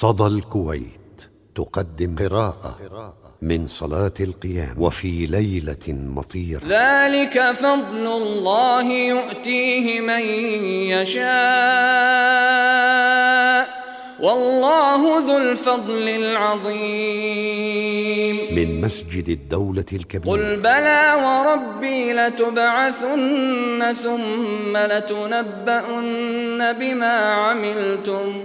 صدى الكويت تقدم قراءة من صلاة القيام وفي ليلة مطيرة. ذلك فضل الله يؤتيه من يشاء. والله ذو الفضل العظيم. من مسجد الدولة الكبير. قل بلى وربي لتبعثن ثم لتنبؤن بما عملتم.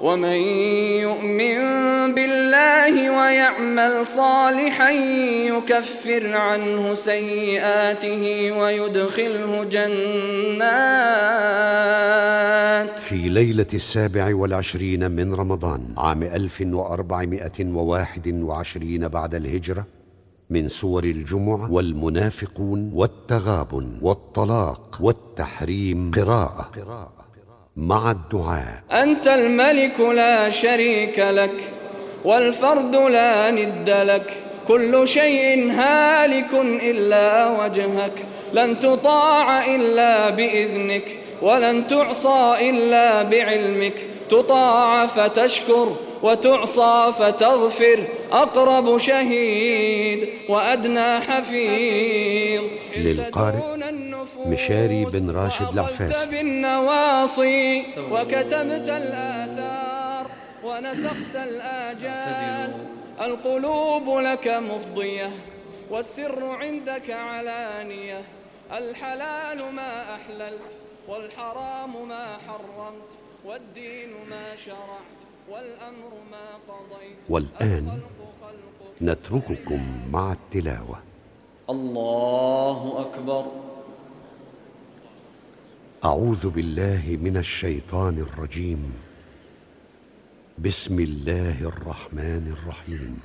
ومن يؤمن بالله ويعمل صالحا يكفر عنه سيئاته ويدخله جنات. في ليلة السابع والعشرين من رمضان عام ألف وأربعمائة وواحد وعشرين بعد الهجرة من سور الجمعة والمنافقون والتغابن والطلاق والتحريم قراءة. مع الدعاء. أنت الملك لا شريك لك والفرد لا ند لك. كل شيء هالك إلا وجهك لن تطاع إلا بإذنك. ولن تعصى إلا بعلمك. تطاع فتشكر وتعصى فتغفر. أقرب شهيد وأدنى حفيظ. للقارئ مشاري بن راشد العفاف. بالنواصي وكتبت الآثار ونسخت الآجال. القلوب لك مفضية والسر عندك علانية. الحلال ما أحللت والحرام ما حرمت والدين ما شرعت والأمر ما قضيت. والآن نترككم مع التلاوة. الله أكبر. أعوذ بالله من الشيطان الرجيم. بسم الله الرحمن الرحيم.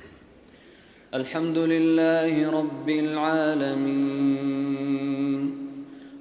الحمد لله رب العالمين.